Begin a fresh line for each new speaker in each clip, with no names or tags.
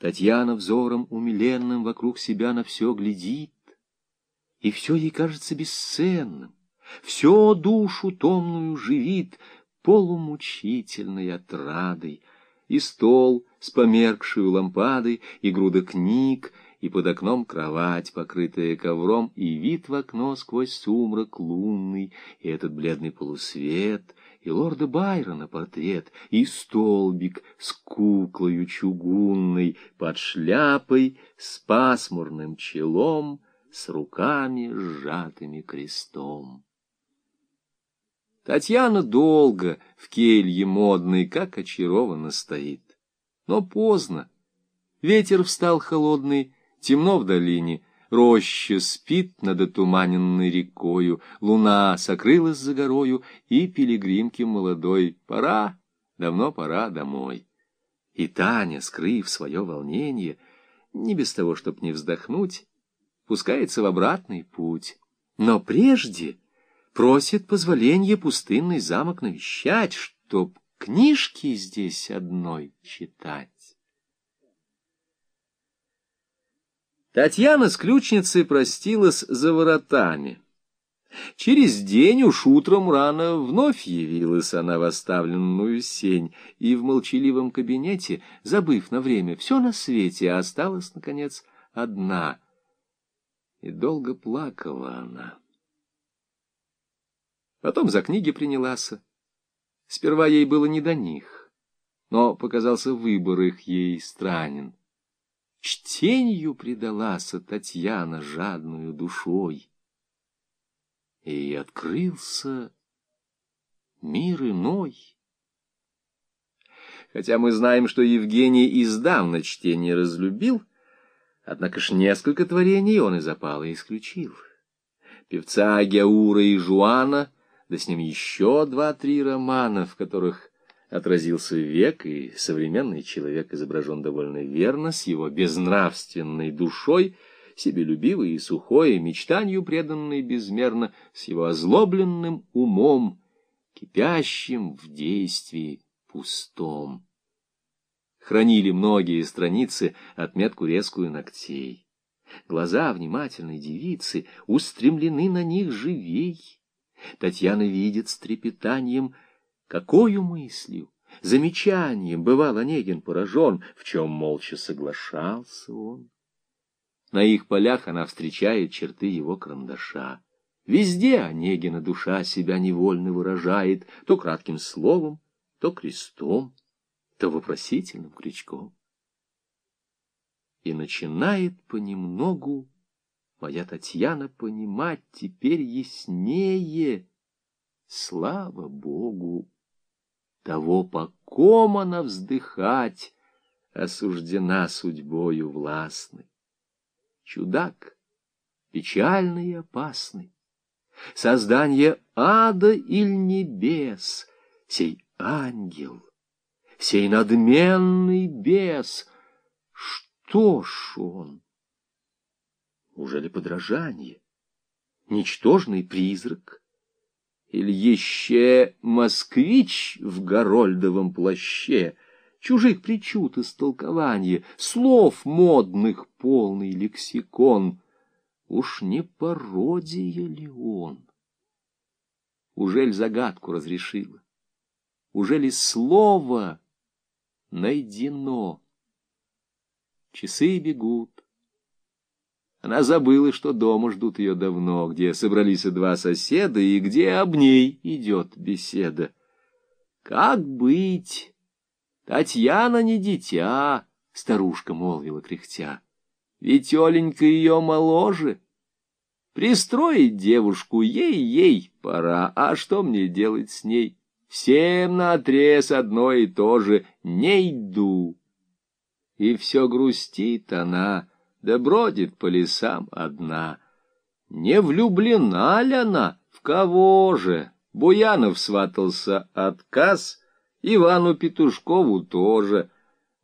Татьяна взором умиленным вокруг себя на все глядит, и все ей кажется бесценным, все душу томную живит полумучительной отрадой, и стол с померкшей лампадой, и груда книг, и под окном кровать, покрытая ковром, и вид в окно сквозь сумрак лунный, и этот бледный полусвет, и лорда Байрона портрет, и столбик с куклою чугунной, под шляпой, с пасмурным челом, с руками сжатыми крестом. Татьяна долго в келье модной, как очарованно стоит. Но поздно. Ветер встал холодный, темно в долине, роща спит над отуманенной рекою, луна сокрылась за горою, и пилигримке молодой пора, давно пора домой. И Таня, скрыв свое волнение, не без того, чтоб не вздохнуть, пускается в обратный путь. Но прежде просит позволения пустынный замок навещать, чтоб книжки здесь одной читать. Татьяна с ключницей простилась за воротами. Через день уж утром рано вновь явилась она в оставленную сень, и в молчаливом кабинете, забыв на время все на свете, осталась, наконец, одна. И долго плакала она. Потом за книги принялась. Сперва ей было не до них, но показался выбор их ей странен. Чтенью предалась Татьяна жадную душой. И открылся мир иной. Хотя мы знаем, что Евгений издавна чтение разлюбил, однако ж несколько творений он из опала исключил. Певца Агяура и Жуана, да с ним еще два-три романа, в которых отразился век, и современный человек изображен довольно верно, с его безнравственной душой, себелюбивой и сухой, мечтанию преданной безмерно, с его озлобленным умом, кипящим в действии пустом. Хранили многие страницы отметку резкую ногтей. Глаза внимательной девицы устремлены на них живей. Татьяна видит с трепетанием — Какою мыслью, замечанием бывал Онегин поражен, в чем молча соглашался он. На их полях она встречает черты его карандаша. Везде Онегина душа себя невольно выражает, то кратким словом, то крестом, то вопросительным крючком. И начинает понемногу моя Татьяна понимать теперь яснее, слава Богу, того, по ком она вздыхать осуждена судьбою властной. Чудак, печальный и опасный, создание ада или небес, сей ангел, сей надменный бес, что ж он? Ужели подражание? Ничтожный призрак? Или еще москвич в горольдовом плаще, чужих причуд истолкование, слов модных полный лексикон. Уж не пародия ли он? Ужель загадку разрешила? Ужели слово найдено? Часы бегут, она забыла, что дома ждут ее давно, где собрались два соседа и где об ней идет беседа. «Как быть? Татьяна не дитя», — старушка молвила кряхтя. «Ведь Оленька ее моложе. Пристроить девушку ей-ей пора, а что мне делать с ней? Всем наотрез одно и то же — не иду». И все грустит она, — да бродит по лесам одна. Не влюблена ли она? В кого же? Буянов сватался отказ, Ивану Петушкову тоже.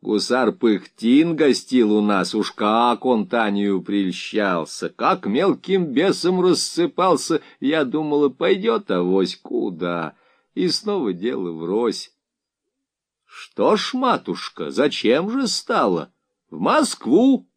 Гусар Пыхтин гостил у нас, уж как он Танию прельщался, как мелким бесом рассыпался, я думала, пойдет авось куда, и снова дело врозь. Что ж, матушка, зачем же стало? В Москву!